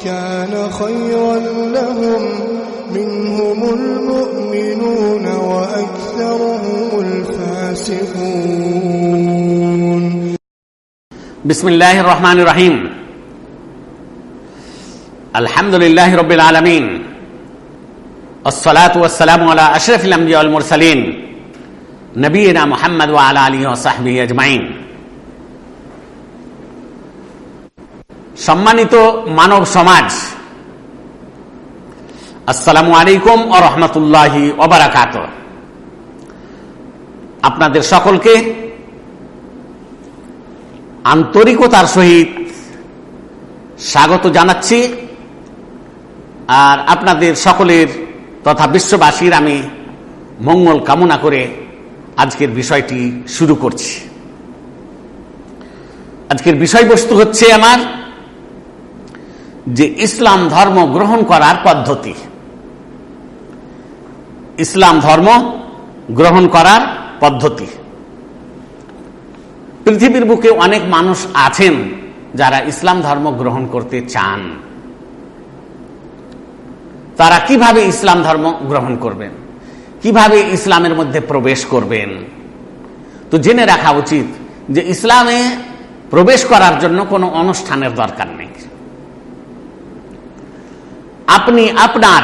لكان خيرا لهم منهم المؤمنون وأكثرهم الفاسقون. بسم الله الرحمن الرحيم. الحمد لله رب العالمين. الصلاة والسلام على أشرف الأنبياء والمرسلين نبينا محمد وعلى آله وصحبه أجمعين. সম্মানিত মানব সমাজ, আসসালামু আলাইকুম ও রহমতুল্লাহি ওবরাকাত আপনাদের সকলকে আন্তরিকতার সহিত স্বাগত জানাচ্ছি, আর আপনাদের সকলের তথা বিশ্ববাসীর আমি মঙ্গল কামনা করে আজকের বিষয়টি শুরু করছি। আজকের বিষয়বস্তু হচ্ছে আমার যে ইসলাম ধর্ম গ্রহণ করার পদ্ধতি। ইসলাম ধর্ম গ্রহণ করার পদ্ধতি। পৃথিবীর বুকে অনেক মানুষ আছেন যারা ইসলাম ধর্ম গ্রহণ করতে চান। তারা কীভাবে ইসলাম ধর্ম গ্রহণ করবেন? কীভাবে ইসলামের মধ্যে প্রবেশ করবেন? তো জেনে রাখা উচিত যে ইসলামে প্রবেশ করার জন্য কোনো অনুষ্ঠানের দরকার আপনি আপনার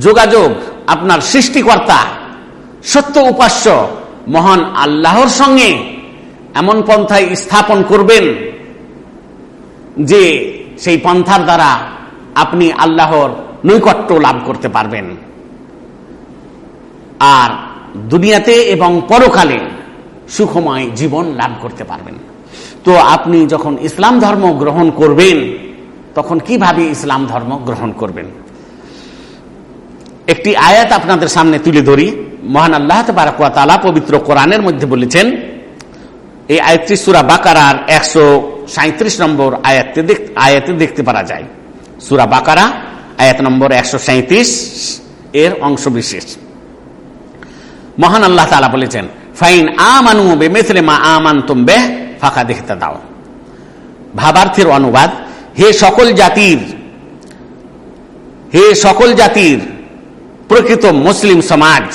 যোগাযোগ, আপনার সৃষ্টিকর্তা, সত্য উপাস্য, মহান আল্লাহর সঙ্গে এমন পন্থায় স্থাপন করবেন যে সেই পন্থার দ্বারা আপনি আল্লাহর নৈকট্য লাভ করতে পারবেন। আর দুনিয়াতে এবং পরকালে সুখময় জীবন লাভ করতে পারবেন। তো আপনি যখন ইসলাম ধর্ম গ্রহণ করবেন তখন কীভাবে ইসলাম ধর্ম গ্রহণ করবেন? একটি আয়াত আপনাদের সামনে তুলে ধরি। মহান আল্লাহ তালা পবিত্র কোরআনের মধ্যে বলেছেন, এই আয়াতটি সুরা বাকারার একশো সাঁত্রিশ নম্বর আয়াতে আয়াতে দেখতে পারা যায়। সুরা বাকারা, আয়াত নম্বর একশো সাঁত্রিশ এর অংশ বিশেষ মহান আল্লাহ তালা বলেছেন, ফাইন আমানু মেথলে মা আমান তুমবে ফাঁকা দেখতে দাও ভাবার্থের অনুবাদ হে সকল জাতির, হে সকল জাতির প্রকৃত মুসলিম সমাজ,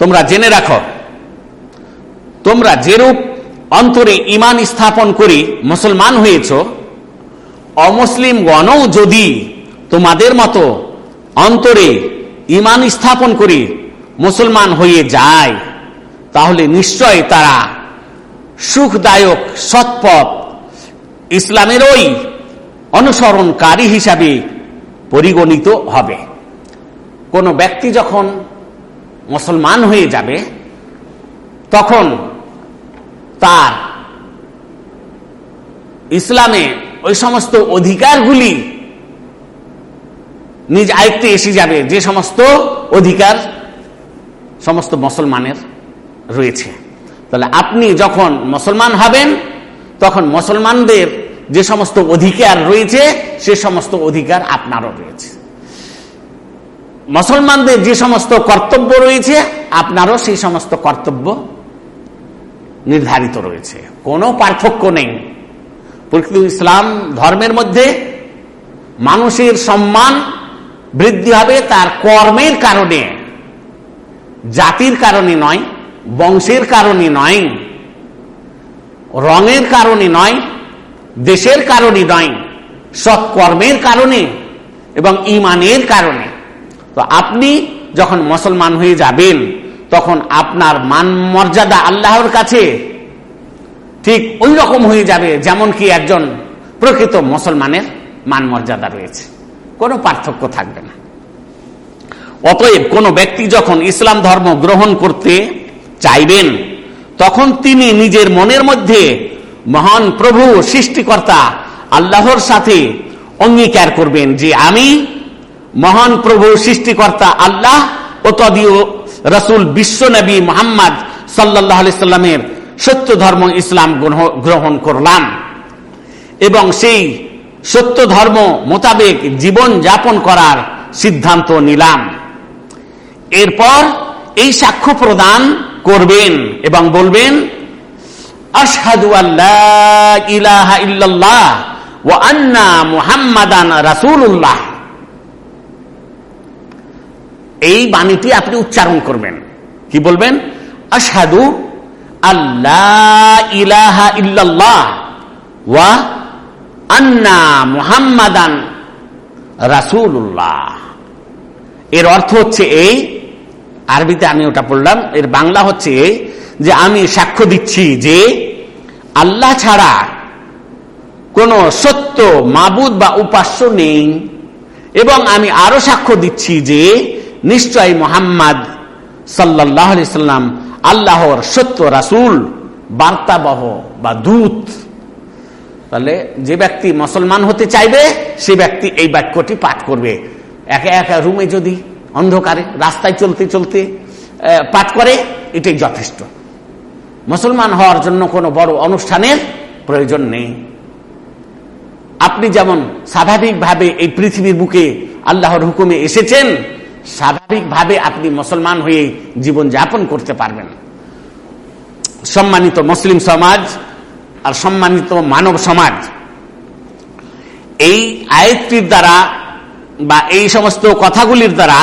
তোমরা জেনে রাখো, তোমরা যেরূপ অন্তরে ইমান স্থাপন করি মুসলমান হয়েছ অমুসলিম গণও যদি তোমাদের মতো অন্তরে ইমান স্থাপন করি মুসলমান হয়ে যায়, তাহলে নিশ্চয় তারা সুখদায়ক, সৎপথ। ইসলামের ওই অনুসরণকারী হিসাবে পরিগণিত হবে। কোনো ব্যক্তি যখন মুসলমান হয়ে যাবে, তখন তার ইসলামে ওই সমস্ত অধিকারগুলি নিজ আয়ত্তে এসে যাবে, যে সমস্ত অধিকার সমস্ত মুসলমানের রয়েছে। তাহলে আপনি যখন মুসলমান হবেন, তখন মুসলমানদের যে সমস্ত অধিকার রয়েছে, সে সমস্ত অধিকার আপনারও রয়েছে। মুসলমানদের যে সমস্ত কর্তব্য রয়েছে, আপনারও সেই সমস্ত কর্তব্য নির্ধারিত রয়েছে। কোনো পার্থক্য নেই। প্রকৃত ইসলাম ধর্মের মধ্যে মানুষের সম্মান বৃদ্ধি হবে তার কর্মের কারণে, জাতির কারণে নয় বংশের কারণে নয়, রঙের কারণে নয়, দেশের কারণে নয় সৎকর্মের কারণে এবং ইমানের কারণে। তো আপনি যখন মুসলমান হয়ে যাবেন, তখন আপনার মান মর্যাদা আল্লাহর কাছে ঠিক ওই রকম হয়ে যাবে যেমন কি একজন প্রকৃত মুসলমানের মান মর্যাদা রয়েছে। কোনো পার্থক্য থাকবে না। অতএব কোনো ব্যক্তি যখন ইসলাম ধর্ম গ্রহণ করতে চাইবেন। তখন তিনি নিজের মনের মধ্যে মহান প্রভু, সৃষ্টিকর্তা, আল্লাহর সাথে অঙ্গীকার করবেন যে আমি মহান প্রভু, সৃষ্টিকর্তা, আল্লাহ ও তদীয় রসুল বিশ্ব নবী মোহাম্মদ সাল্লাহ সাল্লামের সত্য ধর্ম ইসলাম গ্রহণ করলাম এবং সেই সত্য ধর্ম মোতাবেক জীবন যাপন করার সিদ্ধান্ত নিলাম। এরপর এই সাক্ষ্য প্রদান করবেন এবং বলবেন, আশহাদু আল্লাহ ইলাহা ওয়া আন্না মুহাম্মাদান এই বাণীটি আপনি উচ্চারণ করবেন। কি বলবেন? আশহাদু আল্লাহ ইলাহা ইল্লাল্লাহ ওয়া আন্না মুহাম্মাদান রাসূলুল্লাহ। এর অর্থ হচ্ছে এই আরবিতে আমি ওটা পড়লাম, এর বাংলা হচ্ছে যে আমি সাক্ষ্য দিচ্ছি যে আল্লাহ ছাড়া কোন সত্য মাবুদ বা উপাস্য নেই। এবং আমি আরও সাক্ষ্য দিচ্ছি যে নিশ্চয় মোহাম্মদ সাল্লাহ সাল্লাম আল্লাহর সত্য রাসুল, বার্তাবহ বা দূত। তাহলে যে ব্যক্তি মুসলমান হতে চাইবে, সে ব্যক্তি এই বাক্যটি পাঠ করবে। একা একা রুমে যদি অন্ধকারে, রাস্তায় চলতে চলতে পাঠ করে, এটাই যথেষ্ট। মুসলমান হওয়ার জন্য কোনো বড় অনুষ্ঠানের প্রয়োজন নেই। আপনি যেমন স্বাভাবিকভাবে এই পৃথিবীর বুকে আল্লাহর হুকুমে এসেছেন, স্বাভাবিকভাবে আপনি মুসলমান হয়ে জীবন যাপন করতে পারবেন। সম্মানিত মুসলিম সমাজ আর সম্মানিত মানব সমাজ, এই আয়ত্তির দ্বারা বা এই সমস্ত কথাগুলির দ্বারা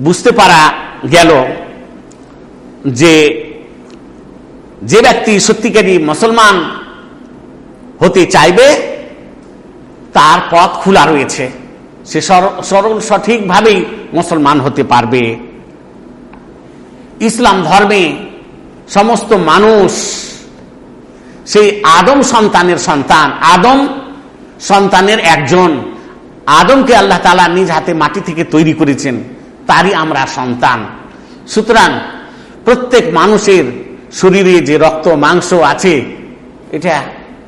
বুঝতে পারা গেল যে যে ব্যক্তি সত্যিকারী মুসলমান হতে চাইবে, তার পথ খোলা রয়েছে। সে সরল সঠিকভাবেই মুসলমান হতে পারবে। ইসলাম ধর্মে সমস্ত মানুষ, সেই আদম সন্তানের সন্তান, আদম সন্তানের একজন। আদমকে আল্লাহ তালা নিজ হাতে মাটি থেকে তৈরি করেছেন। তারই আমরা সন্তান। সুতরাং প্রত্যেক মানুষের শরীরে যে রক্ত, মাংস আছে, এটা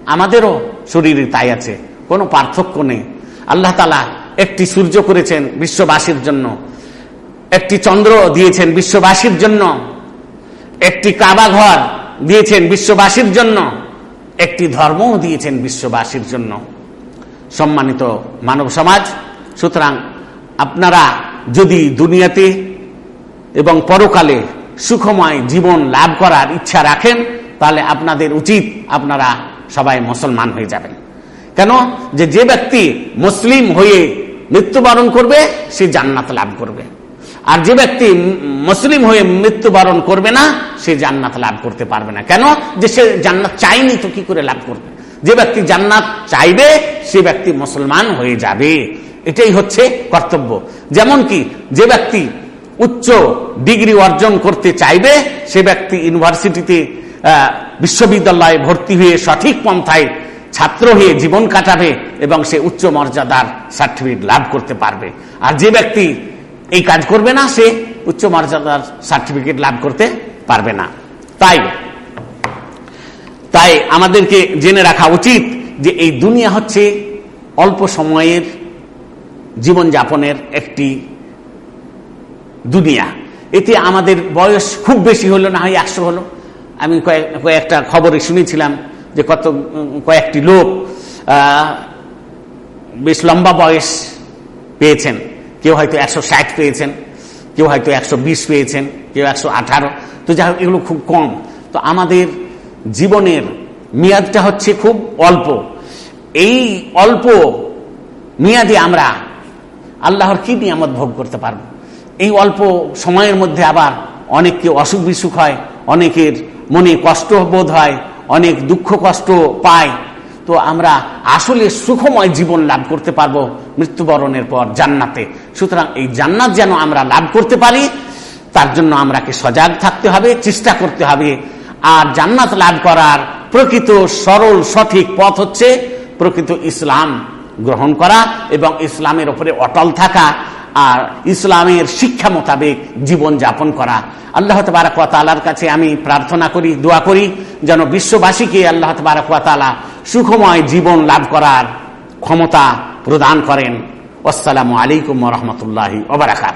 আমাদেরও শরীরে তাই আছে, কোনো পার্থক্য নেই। আল্লাহ তালা একটি সূর্য করেছেন বিশ্ববাসীর জন্য, একটি চন্দ্র দিয়েছেন বিশ্ববাসীর জন্য, একটি কাবা ঘর দিয়েছেন বিশ্ববাসীর জন্য, একটি ধর্মও দিয়েছেন বিশ্ববাসীর জন্য। সম্মানিত মানব সমাজ, সুতরাং আপনারা যদি দুনিয়াতে এবং পরকালে সুখময় জীবন লাভ করার ইচ্ছা রাখেন, তাহলে আপনাদের উচিত আপনারা সবাই মুসলমান হয়ে যাবেন। কেন? যে যে ব্যক্তি মুসলিম হয়ে মৃত্যুবরণ করবে, সে জান্নাত লাভ করবে। আর যে ব্যক্তি মুসলিম হয়ে মৃত্যুবরণ করবে না, সে জান্নাত লাভ করতে পারবে না। কেন? যে সে জান্নাত চাইনি তো কি করে লাভ করবে? যে ব্যক্তি জান্নাত চাইবে, সে ব্যক্তি মুসলমান হয়ে যাবে। এটাই হচ্ছে কর্তব্য। যেমন কি, যে ব্যক্তি উচ্চ ডিগ্রি অর্জন করতে চাইবে, সে ব্যক্তি ইউনিভার্সিটিতে বিশ্ববিদ্যালয়ে ভর্তি হয়ে সঠিক পন্থায় ছাত্র হয়ে জীবন কাটাবে এবং সে উচ্চ মর্যাদার সার্টিফিকেট লাভ করতে পারবে। আর যে ব্যক্তি এই কাজ করবে না, সে উচ্চ মর্যাদার সার্টিফিকেট লাভ করতে পারবে না। তাই তাই আমাদেরকে জেনে রাখা উচিত যে এই দুনিয়া হচ্ছে অল্প সময়ের জীবন যাপনের একটি দুনিয়া। এতে আমাদের বয়স খুব বেশি হলো না হয় একশো হলো। আমি কয়েক, কয়েকটা খবরে শুনেছিলাম যে কত, কয়েকটি লোক বেশ লম্বা বয়স পেয়েছেন। কেউ হয়তো একশো ষাট পেয়েছেন, কেউ হয়তো একশো বিশ পেয়েছেন, কেউ একশো আঠারো। তো যাই হোক, এগুলো খুব কম। তো আমাদের জীবনের মেয়াদটা হচ্ছে খুব অল্প। এই অল্প মেয়াদে আমরা আল্লাহর কি নিয়ে নিয়ামত ভোগ করতে পারব? এই অল্প সময়ের মধ্যে আবার অনেককে অসুখ বিসুখ হয়, অনেকের মনে কষ্ট বোধ হয়, অনেক দুঃখ কষ্ট পায়। তো আমরা আসলে সুখময় জীবন লাভ করতে পারব মৃত্যুবরণের পর জান্নাতে। সুতরাং এই জান্নাত যেন আমরা লাভ করতে পারি, তার জন্য আমরাকে সজাগ থাকতে হবে, চেষ্টা করতে হবে। আর জান্নাত লাভ করার প্রকৃত সরল সঠিক পথ হচ্ছে প্রকৃত ইসলাম। গ্রহণ করা এবং ইসলামের ওপরে অটল থাকা আর ইসলামের শিক্ষা মোতাবেক জীবন যাপন করা। আল্লাহ তবারকালার কাছে আমি প্রার্থনা করি, দোয়া করি, যেন বিশ্ববাসীকে আল্লাহ তবারকালা সুখময় জীবন লাভ করার ক্ষমতা প্রদান করেন। আসসালামু আলাইকুম রহমতুল্লাহ ওবরাকাত